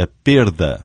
a perda.